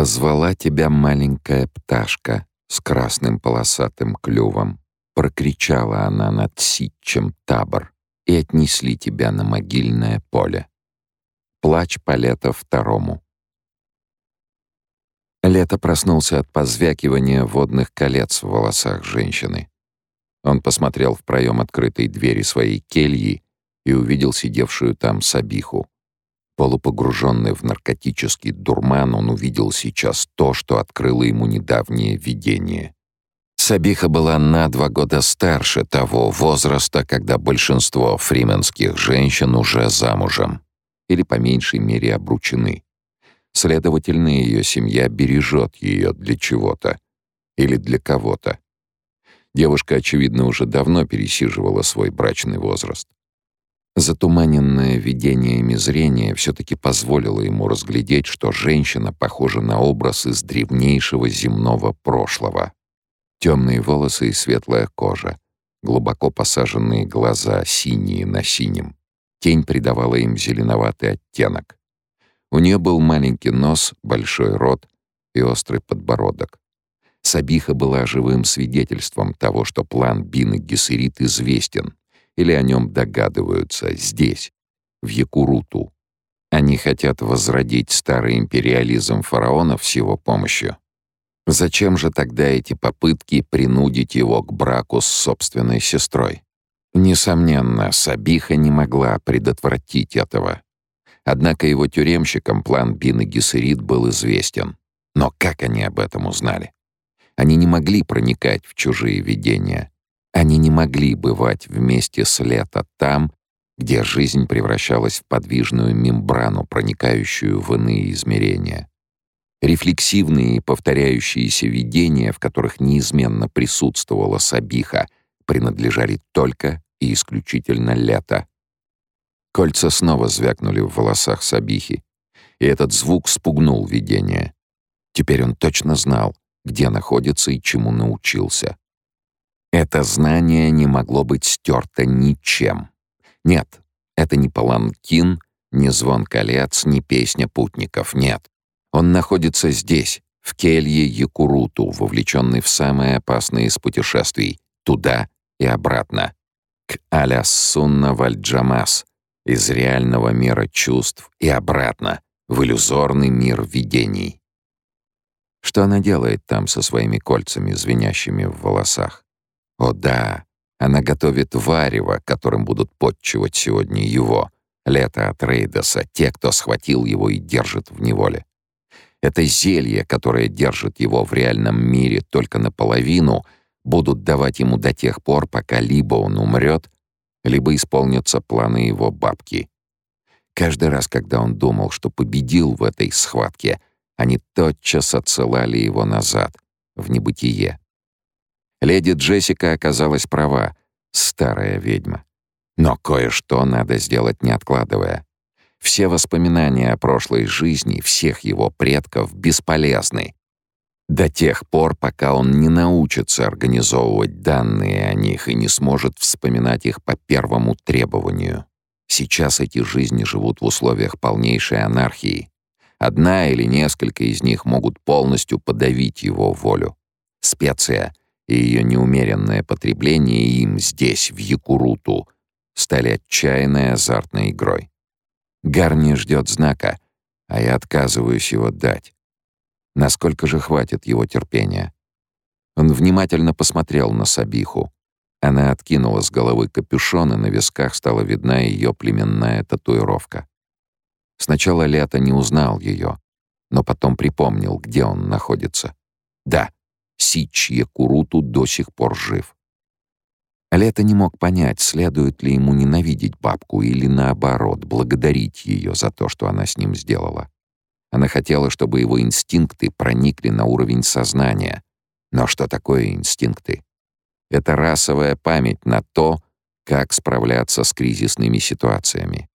Позвала тебя маленькая пташка с красным полосатым клювом. Прокричала она над ситчем табор, и отнесли тебя на могильное поле. Плач по лето второму. Лето проснулся от позвякивания водных колец в волосах женщины. Он посмотрел в проем открытой двери своей кельи и увидел сидевшую там Сабиху. Полупогруженный в наркотический дурман, он увидел сейчас то, что открыло ему недавнее видение. Сабиха была на два года старше того возраста, когда большинство фрименских женщин уже замужем или по меньшей мере обручены. Следовательно, ее семья бережет ее для чего-то или для кого-то. Девушка, очевидно, уже давно пересиживала свой брачный возраст. Затуманенное видениями зрение все-таки позволило ему разглядеть, что женщина похожа на образ из древнейшего земного прошлого. Темные волосы и светлая кожа, глубоко посаженные глаза, синие на синем. Тень придавала им зеленоватый оттенок. У нее был маленький нос, большой рот и острый подбородок. Сабиха была живым свидетельством того, что план Бины Гессерит известен, или о нем догадываются здесь, в Якуруту. Они хотят возродить старый империализм фараонов с его помощью. Зачем же тогда эти попытки принудить его к браку с собственной сестрой? Несомненно, Сабиха не могла предотвратить этого. Однако его тюремщикам план Бины Гессерит был известен. Но как они об этом узнали? Они не могли проникать в чужие видения. Они не могли бывать вместе с лета там, где жизнь превращалась в подвижную мембрану, проникающую в иные измерения. Рефлексивные и повторяющиеся видения, в которых неизменно присутствовала Сабиха, принадлежали только и исключительно лето. Кольца снова звякнули в волосах Сабихи, и этот звук спугнул видение. Теперь он точно знал, где находится и чему научился. Это знание не могло быть стерто ничем. Нет, это не паланкин, не звон колец, не песня путников, нет. Он находится здесь, в келье Якуруту, вовлеченный в самые опасные из путешествий, туда и обратно, к Алясунна Вальджамас, из реального мира чувств и обратно, в иллюзорный мир видений. Что она делает там со своими кольцами, звенящими в волосах? О да, она готовит варево, которым будут подчивать сегодня его, лето от Рейдоса, те, кто схватил его и держит в неволе. Это зелье, которое держит его в реальном мире только наполовину, будут давать ему до тех пор, пока либо он умрет, либо исполнятся планы его бабки. Каждый раз, когда он думал, что победил в этой схватке, они тотчас отсылали его назад, в небытие. Леди Джессика оказалась права, старая ведьма. Но кое-что надо сделать, не откладывая. Все воспоминания о прошлой жизни всех его предков бесполезны. До тех пор, пока он не научится организовывать данные о них и не сможет вспоминать их по первому требованию. Сейчас эти жизни живут в условиях полнейшей анархии. Одна или несколько из них могут полностью подавить его волю. Специя и ее неумеренное потребление им здесь, в Якуруту, стали отчаянной азартной игрой. Гарни ждет знака, а я отказываюсь его дать. Насколько же хватит его терпения? Он внимательно посмотрел на Сабиху. Она откинула с головы капюшон, и на висках стала видна ее племенная татуировка. Сначала Лето не узнал ее, но потом припомнил, где он находится. Да, Сич Якуруту до сих пор жив. Лето не мог понять, следует ли ему ненавидеть бабку или, наоборот, благодарить ее за то, что она с ним сделала. Она хотела, чтобы его инстинкты проникли на уровень сознания. Но что такое инстинкты? Это расовая память на то, как справляться с кризисными ситуациями.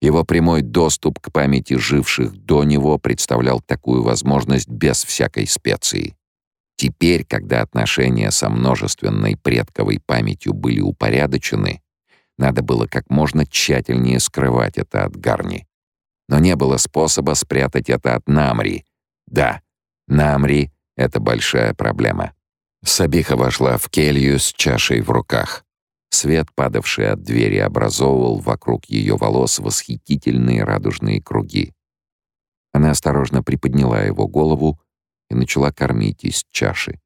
Его прямой доступ к памяти живших до него представлял такую возможность без всякой специи. Теперь, когда отношения со множественной предковой памятью были упорядочены, надо было как можно тщательнее скрывать это от Гарни. Но не было способа спрятать это от Намри. Да, Намри — это большая проблема. Сабиха вошла в келью с чашей в руках. Свет, падавший от двери, образовывал вокруг ее волос восхитительные радужные круги. Она осторожно приподняла его голову и начала кормить из чаши.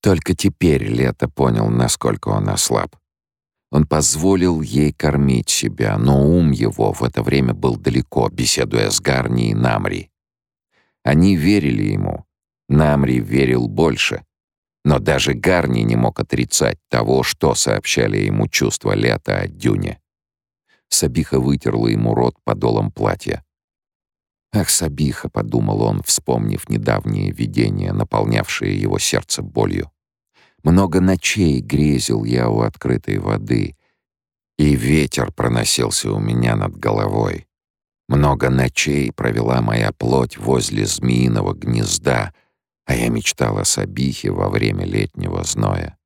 Только теперь Лето понял, насколько он ослаб. Он позволил ей кормить себя, но ум его в это время был далеко, беседуя с Гарни и Намри. Они верили ему. Намри верил больше. Но даже Гарни не мог отрицать того, что сообщали ему чувства Лета о Дюне. Сабиха вытерла ему рот подолом платья. «Ах, Сабиха!» — подумал он, вспомнив недавнее видение, наполнявшее его сердце болью. «Много ночей грезил я у открытой воды, и ветер проносился у меня над головой. Много ночей провела моя плоть возле змеиного гнезда, а я мечтала о Сабихе во время летнего зноя.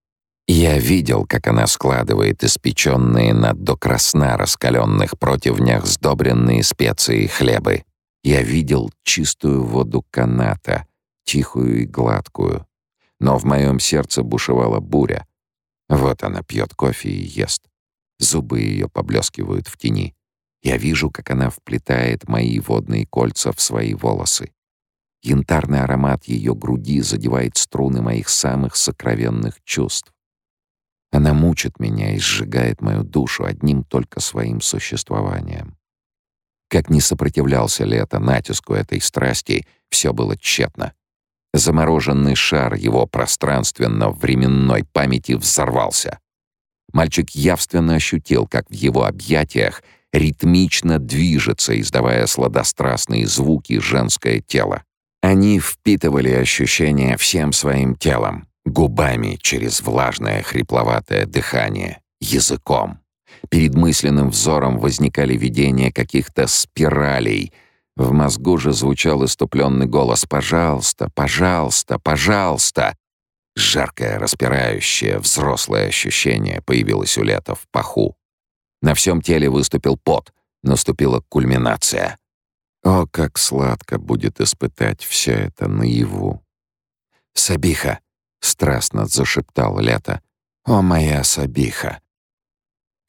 Я видел, как она складывает испеченные над до красна раскаленных противнях сдобренные специи хлебы. Я видел чистую воду каната, тихую и гладкую. Но в моем сердце бушевала буря. Вот она пьет кофе и ест. Зубы ее поблескивают в тени. Я вижу, как она вплетает мои водные кольца в свои волосы. Янтарный аромат ее груди задевает струны моих самых сокровенных чувств. Она мучит меня и сжигает мою душу одним только своим существованием. Как не сопротивлялся лето натиску этой страсти, все было тщетно. Замороженный шар его пространственно-временной памяти взорвался. Мальчик явственно ощутил, как в его объятиях ритмично движется, издавая сладострастные звуки женское тело. Они впитывали ощущения всем своим телом, губами через влажное хрипловатое дыхание, языком. Перед мысленным взором возникали видения каких-то спиралей. В мозгу же звучал иступленный голос «Пожалуйста, пожалуйста, пожалуйста!» Жаркое, распирающее, взрослое ощущение появилось у Лета в паху. На всем теле выступил пот, наступила кульминация. О, как сладко будет испытать все это наяву. «Сабиха!» — страстно зашептал Лето. «О, моя Сабиха!»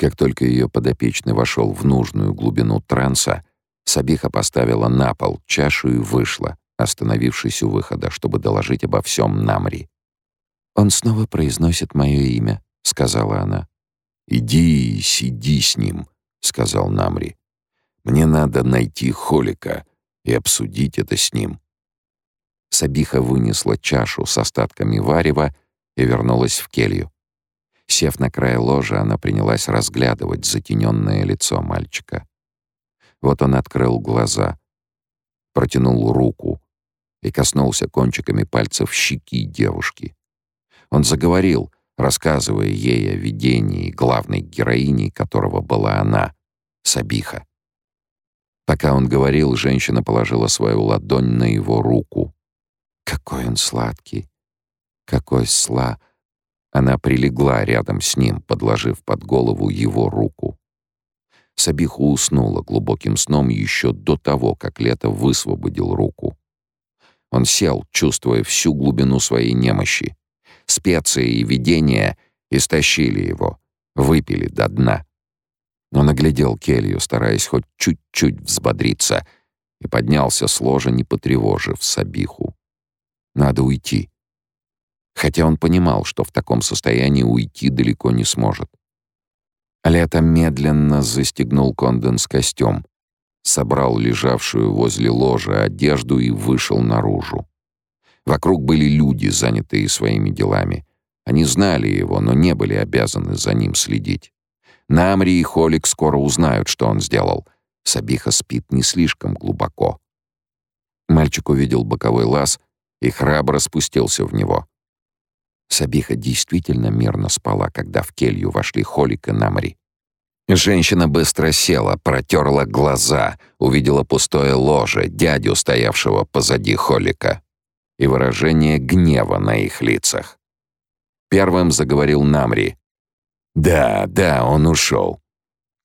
Как только ее подопечный вошел в нужную глубину транса, Сабиха поставила на пол чашу и вышла, остановившись у выхода, чтобы доложить обо всем Намри. «Он снова произносит мое имя», — сказала она. «Иди и сиди с ним», — сказал Намри. «Мне надо найти Холика и обсудить это с ним». Сабиха вынесла чашу с остатками варева и вернулась в келью. Сев на край ложа, она принялась разглядывать затененное лицо мальчика. Вот он открыл глаза, протянул руку и коснулся кончиками пальцев щеки девушки. Он заговорил, рассказывая ей о видении главной героини, которого была она, Сабиха. Пока он говорил, женщина положила свою ладонь на его руку. «Какой он сладкий! Какой сла!» Она прилегла рядом с ним, подложив под голову его руку. Сабиха уснула глубоким сном еще до того, как Лето высвободил руку. Он сел, чувствуя всю глубину своей немощи. Специи и видения истощили его, выпили до дна. Он оглядел келью, стараясь хоть чуть-чуть взбодриться, и поднялся с ложа, не потревожив Сабиху. «Надо уйти», хотя он понимал, что в таком состоянии уйти далеко не сможет. Лето медленно застегнул конденс-костюм, собрал лежавшую возле ложа одежду и вышел наружу. Вокруг были люди, занятые своими делами. Они знали его, но не были обязаны за ним следить. Намри и Холик скоро узнают, что он сделал. Сабиха спит не слишком глубоко. Мальчик увидел боковой лаз и храбро спустился в него. Сабиха действительно мирно спала, когда в келью вошли Холик и Намри. Женщина быстро села, протерла глаза, увидела пустое ложе, дядю, стоявшего позади Холика, и выражение гнева на их лицах. Первым заговорил Намри. «Да, да, он ушел».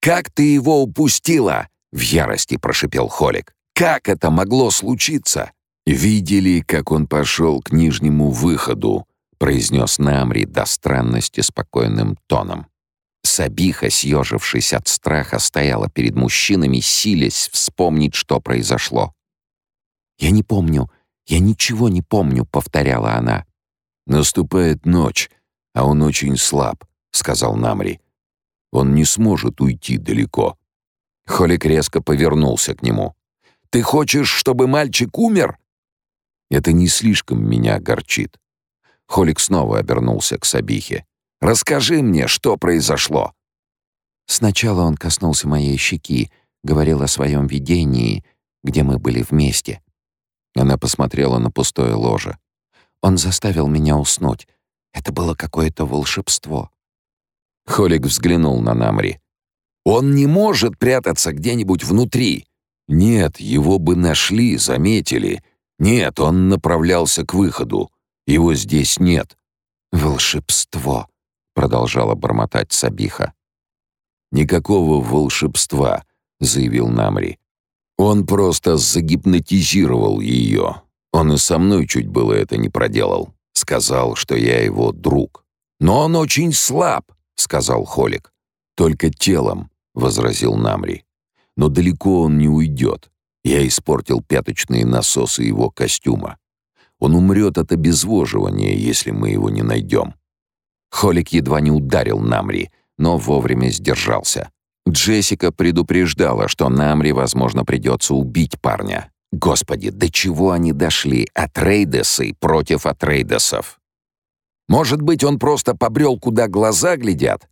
«Как ты его упустила?» — в ярости прошипел Холик. «Как это могло случиться?» «Видели, как он пошел к нижнему выходу», — произнес Намри до странности спокойным тоном. Сабиха, съежившись от страха, стояла перед мужчинами, силясь вспомнить, что произошло. «Я не помню, я ничего не помню», — повторяла она. «Наступает ночь, а он очень слаб», — сказал Намри. «Он не сможет уйти далеко». Холик резко повернулся к нему. «Ты хочешь, чтобы мальчик умер?» «Это не слишком меня огорчит». Холик снова обернулся к Сабихе. «Расскажи мне, что произошло». Сначала он коснулся моей щеки, говорил о своем видении, где мы были вместе. Она посмотрела на пустое ложе. Он заставил меня уснуть. Это было какое-то волшебство. Холик взглянул на Намри. «Он не может прятаться где-нибудь внутри!» «Нет, его бы нашли, заметили. Нет, он направлялся к выходу. Его здесь нет». «Волшебство», — продолжала бормотать Сабиха. «Никакого волшебства», — заявил Намри. «Он просто загипнотизировал ее. Он и со мной чуть было это не проделал. Сказал, что я его друг. Но он очень слаб, сказал Холик. Только телом, возразил Намри. Но далеко он не уйдет. Я испортил пяточные насосы его костюма. Он умрет от обезвоживания, если мы его не найдем. Холик едва не ударил Намри, но вовремя сдержался. Джессика предупреждала, что Намри, возможно, придется убить парня. Господи, до чего они дошли? Атрейдесы против Атрейдесов. Может быть, он просто побрел, куда глаза глядят?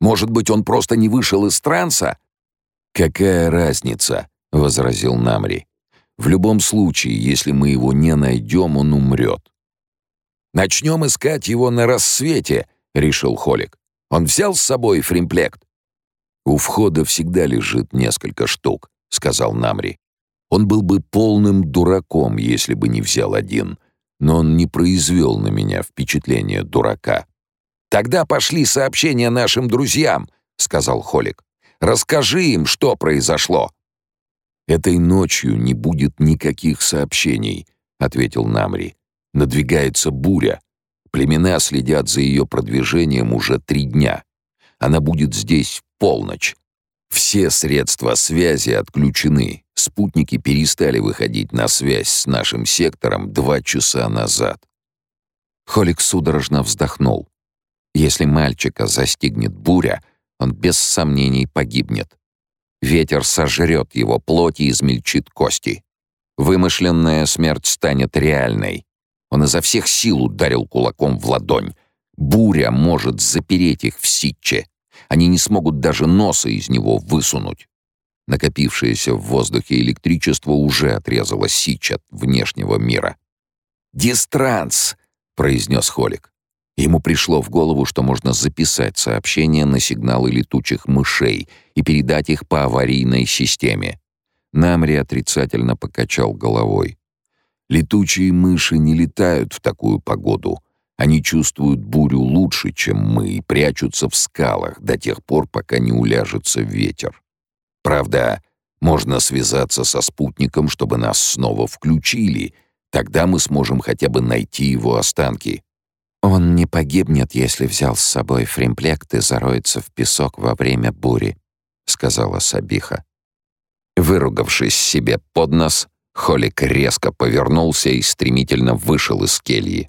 Может быть, он просто не вышел из транса? «Какая разница?» — возразил Намри. «В любом случае, если мы его не найдем, он умрет». «Начнем искать его на рассвете», — решил Холик. «Он взял с собой фримплект?» «У входа всегда лежит несколько штук», — сказал Намри. Он был бы полным дураком, если бы не взял один, но он не произвел на меня впечатление дурака. «Тогда пошли сообщения нашим друзьям», — сказал Холик. «Расскажи им, что произошло». «Этой ночью не будет никаких сообщений», — ответил Намри. «Надвигается буря. Племена следят за ее продвижением уже три дня. Она будет здесь в полночь. Все средства связи отключены. Спутники перестали выходить на связь с нашим сектором два часа назад. Холик судорожно вздохнул. Если мальчика застигнет буря, он без сомнений погибнет. Ветер сожрет его плоть и измельчит кости. Вымышленная смерть станет реальной. Он изо всех сил ударил кулаком в ладонь. Буря может запереть их в ситче. Они не смогут даже носа из него высунуть. Накопившееся в воздухе электричество уже отрезало Сич от внешнего мира. «Дистранс!» — произнес Холик. Ему пришло в голову, что можно записать сообщения на сигналы летучих мышей и передать их по аварийной системе. Намри отрицательно покачал головой. «Летучие мыши не летают в такую погоду. Они чувствуют бурю лучше, чем мы, и прячутся в скалах до тех пор, пока не уляжется ветер. Правда, можно связаться со спутником, чтобы нас снова включили. Тогда мы сможем хотя бы найти его останки. Он не погибнет, если взял с собой фримплект и зароется в песок во время бури, сказала Сабиха. Выругавшись себе под нос, Холик резко повернулся и стремительно вышел из кельи.